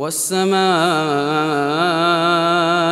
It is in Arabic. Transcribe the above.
والسماء